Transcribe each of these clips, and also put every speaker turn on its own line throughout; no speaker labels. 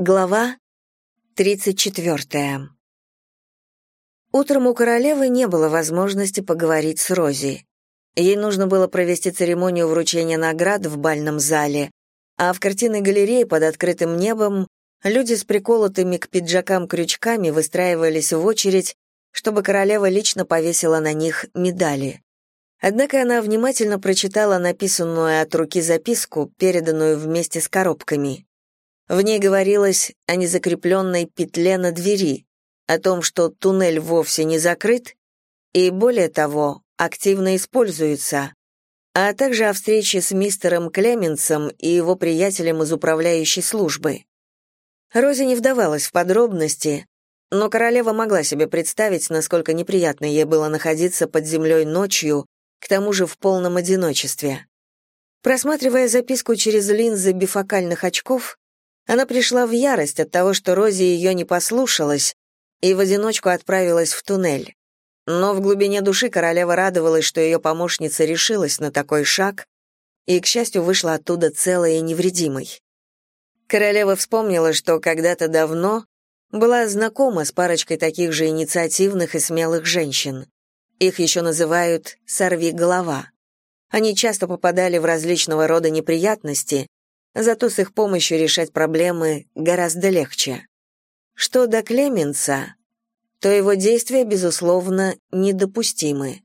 Глава 34. Утром у королевы не было возможности поговорить с Рози. Ей нужно было провести церемонию вручения наград в бальном зале, а в картинной галерее под открытым небом люди с приколотыми к пиджакам крючками выстраивались в очередь, чтобы королева лично повесила на них медали. Однако она внимательно прочитала написанную от руки записку, переданную вместе с коробками. В ней говорилось о незакрепленной петле на двери, о том, что туннель вовсе не закрыт и, более того, активно используется, а также о встрече с мистером Клеменсом и его приятелем из управляющей службы. Рози не вдавалась в подробности, но королева могла себе представить, насколько неприятно ей было находиться под землей ночью, к тому же в полном одиночестве. Просматривая записку через линзы бифокальных очков, она пришла в ярость от того, что Рози ее не послушалась и в одиночку отправилась в туннель. Но в глубине души королева радовалась, что ее помощница решилась на такой шаг и, к счастью, вышла оттуда целой и невредимой. Королева вспомнила, что когда-то давно была знакома с парочкой таких же инициативных и смелых женщин. Их еще называют «сорви голова». Они часто попадали в различного рода неприятности, зато с их помощью решать проблемы гораздо легче. Что до Клеменса, то его действия, безусловно, недопустимы.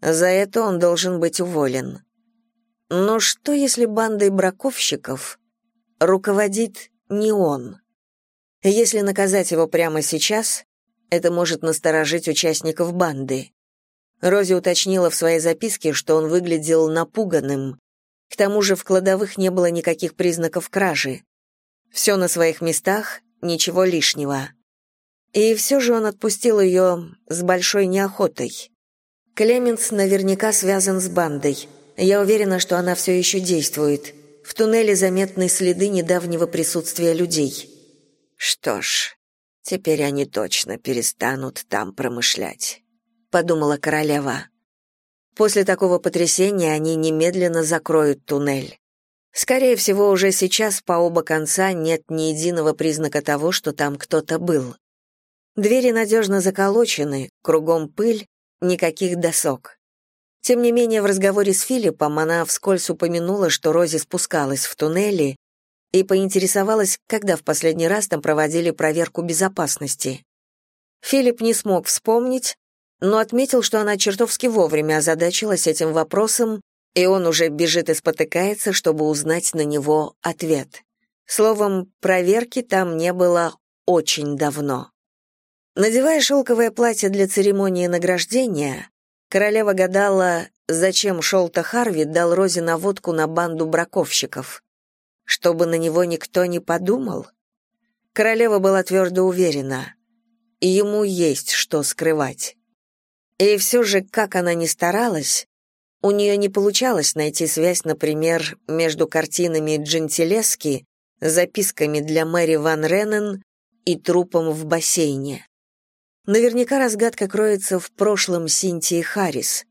За это он должен быть уволен. Но что, если бандой браковщиков руководит не он? Если наказать его прямо сейчас, это может насторожить участников банды. Рози уточнила в своей записке, что он выглядел напуганным, к тому же в кладовых не было никаких признаков кражи. Все на своих местах, ничего лишнего. И все же он отпустил ее с большой неохотой. Клеменс наверняка связан с бандой. Я уверена, что она все еще действует. В туннеле заметны следы недавнего присутствия людей. Что ж, теперь они точно перестанут там промышлять, подумала королева. После такого потрясения они немедленно закроют туннель. Скорее всего, уже сейчас по оба конца нет ни единого признака того, что там кто-то был. Двери надежно заколочены, кругом пыль, никаких досок. Тем не менее, в разговоре с Филиппом она вскользь упомянула, что Рози спускалась в туннели и поинтересовалась, когда в последний раз там проводили проверку безопасности. Филипп не смог вспомнить, но отметил, что она чертовски вовремя озадачилась этим вопросом, и он уже бежит и спотыкается, чтобы узнать на него ответ. Словом, проверки там не было очень давно. Надевая шелковое платье для церемонии награждения, королева гадала, зачем Шолта Харви дал Розе наводку на банду браковщиков. Чтобы на него никто не подумал? Королева была твердо уверена, ему есть что скрывать. И все же, как она ни старалась, у нее не получалось найти связь, например, между картинами Джентилески, записками для Мэри Ван Реннен и трупом в бассейне. Наверняка разгадка кроется в прошлом Синтии Харрис.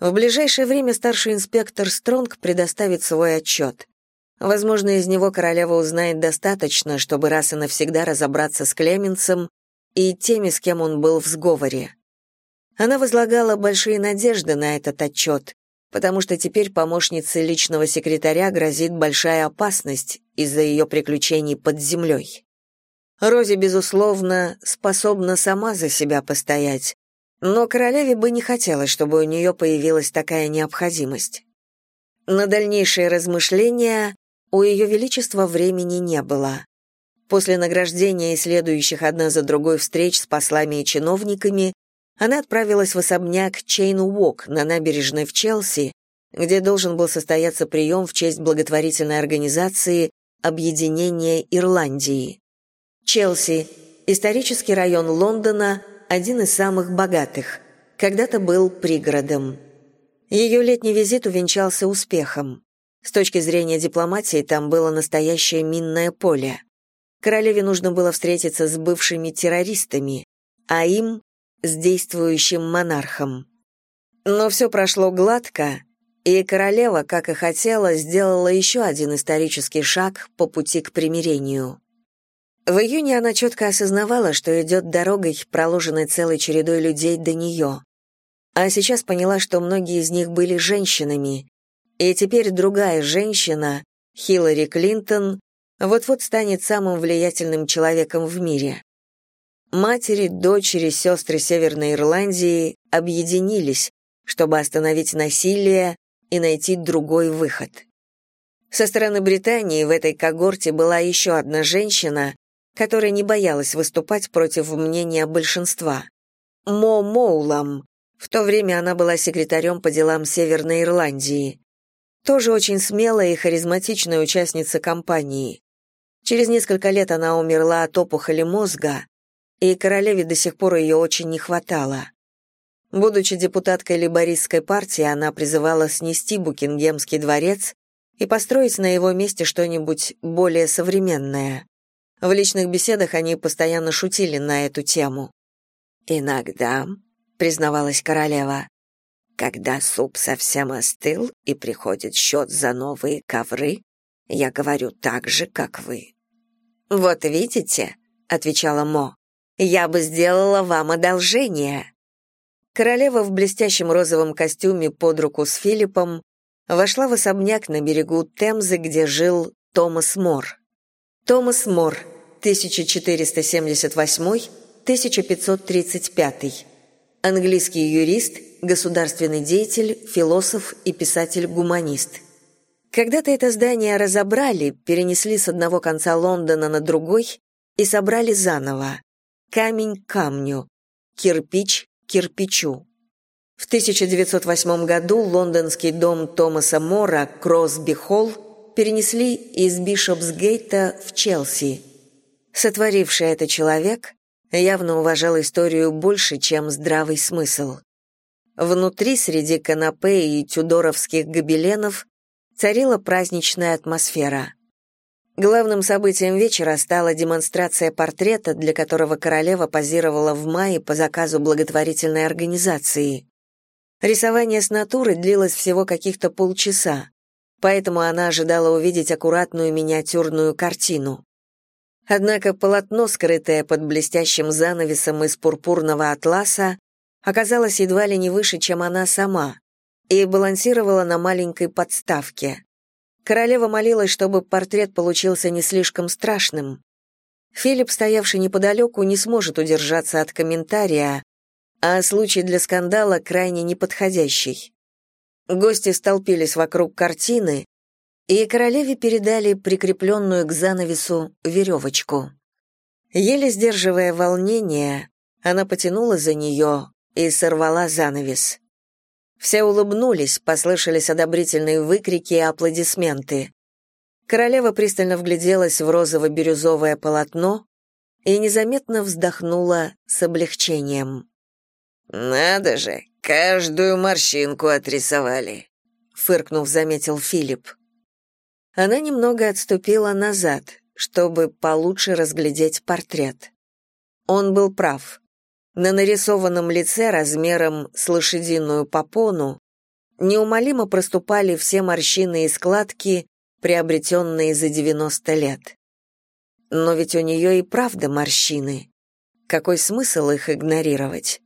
В ближайшее время старший инспектор Стронг предоставит свой отчет. Возможно, из него королева узнает достаточно, чтобы раз и навсегда разобраться с Клеменсом и теми, с кем он был в сговоре. Она возлагала большие надежды на этот отчет, потому что теперь помощнице личного секретаря грозит большая опасность из-за ее приключений под землей. Рози, безусловно, способна сама за себя постоять, но королеве бы не хотелось, чтобы у нее появилась такая необходимость. На дальнейшие размышления у ее величества времени не было. После награждения и следующих одна за другой встреч с послами и чиновниками она отправилась в особняк Чейн Уок на набережной в Челси, где должен был состояться прием в честь благотворительной организации Объединение Ирландии. Челси – исторический район Лондона, один из самых богатых, когда-то был пригородом. Ее летний визит увенчался успехом. С точки зрения дипломатии там было настоящее минное поле. Королеве нужно было встретиться с бывшими террористами, а им с действующим монархом. Но все прошло гладко, и королева, как и хотела, сделала еще один исторический шаг по пути к примирению. В июне она четко осознавала, что идет дорогой, проложенной целой чередой людей до нее. А сейчас поняла, что многие из них были женщинами. И теперь другая женщина, Хиллари Клинтон, вот-вот станет самым влиятельным человеком в мире. Матери, дочери, сестры Северной Ирландии объединились, чтобы остановить насилие и найти другой выход. Со стороны Британии в этой когорте была еще одна женщина, которая не боялась выступать против мнения большинства. Мо Моулам. В то время она была секретарем по делам Северной Ирландии. Тоже очень смелая и харизматичная участница кампании. Через несколько лет она умерла от опухоли мозга, и королеве до сих пор ее очень не хватало. Будучи депутаткой лейбористской партии, она призывала снести Букингемский дворец и построить на его месте что-нибудь более современное. В личных беседах они постоянно шутили на эту тему. «Иногда», — признавалась королева, «когда суп совсем остыл и приходит счет за новые ковры, я говорю так же, как вы». «Вот видите», — отвечала Мо, «я бы сделала вам одолжение». Королева в блестящем розовом костюме под руку с Филиппом вошла в особняк на берегу Темзы, где жил Томас Мор. Томас Мор, 1478-1535. Английский юрист, государственный деятель, философ и писатель-гуманист. Когда-то это здание разобрали, перенесли с одного конца Лондона на другой и собрали заново. Камень камню, кирпич кирпичу. В 1908 году лондонский дом Томаса Мора Кросби-Холл перенесли из Бишопсгейта в Челси. Сотворивший это человек явно уважал историю больше, чем здравый смысл. Внутри, среди канапе и тюдоровских гобеленов, царила праздничная атмосфера. Главным событием вечера стала демонстрация портрета, для которого королева позировала в мае по заказу благотворительной организации. Рисование с натуры длилось всего каких-то полчаса, поэтому она ожидала увидеть аккуратную миниатюрную картину. Однако полотно, скрытое под блестящим занавесом из пурпурного атласа, оказалось едва ли не выше, чем она сама, и балансировало на маленькой подставке. Королева молилась, чтобы портрет получился не слишком страшным. Филипп, стоявший неподалеку, не сможет удержаться от комментария, а случай для скандала крайне неподходящий. Гости столпились вокруг картины, и королеве передали прикрепленную к занавесу веревочку. Еле сдерживая волнение, она потянула за нее и сорвала занавес. Все улыбнулись, послышались одобрительные выкрики и аплодисменты. Королева пристально вгляделась в розово-бирюзовое полотно и незаметно вздохнула с облегчением. «Надо же, каждую морщинку отрисовали», — фыркнув, заметил Филипп. Она немного отступила назад, чтобы получше разглядеть портрет. Он был прав. На нарисованном лице размером с лошадиную попону неумолимо проступали все морщины и складки, приобретенные за 90 лет. Но ведь у нее и правда морщины. Какой смысл их игнорировать?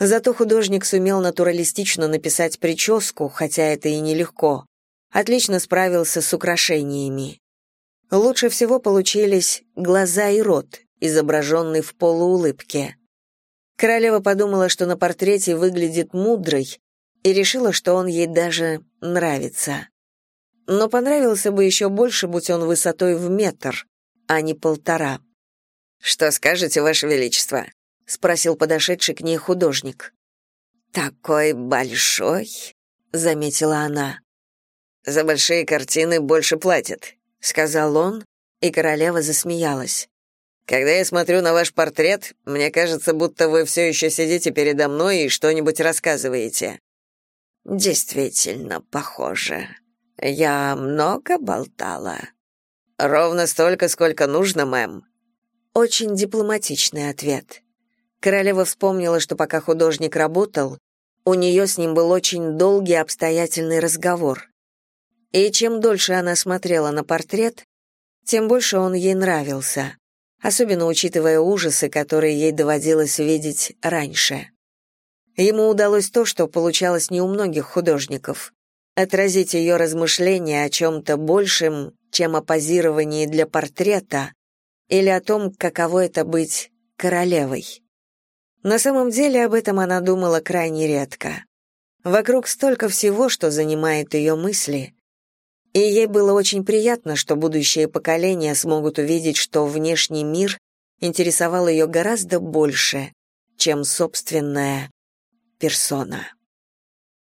Зато художник сумел натуралистично написать прическу, хотя это и нелегко. Отлично справился с украшениями. Лучше всего получились глаза и рот, изображенный в полуулыбке. Королева подумала, что на портрете выглядит мудрой, и решила, что он ей даже нравится. Но понравился бы еще больше, будь он высотой в метр, а не полтора. «Что скажете, Ваше Величество?» — спросил подошедший к ней художник. «Такой большой», — заметила она. «За большие картины больше платят», — сказал он, и королева засмеялась. Когда я смотрю на ваш портрет, мне кажется, будто вы все еще сидите передо мной и что-нибудь рассказываете. Действительно похоже. Я много болтала. Ровно столько, сколько нужно, мэм. Очень дипломатичный ответ. Королева вспомнила, что пока художник работал, у нее с ним был очень долгий обстоятельный разговор. И чем дольше она смотрела на портрет, тем больше он ей нравился особенно учитывая ужасы, которые ей доводилось видеть раньше. Ему удалось то, что получалось не у многих художников — отразить ее размышления о чем-то большем, чем о позировании для портрета или о том, каково это быть королевой. На самом деле об этом она думала крайне редко. Вокруг столько всего, что занимает ее мысли, и ей было очень приятно, что будущие поколения смогут увидеть, что внешний мир интересовал ее гораздо больше, чем собственная персона.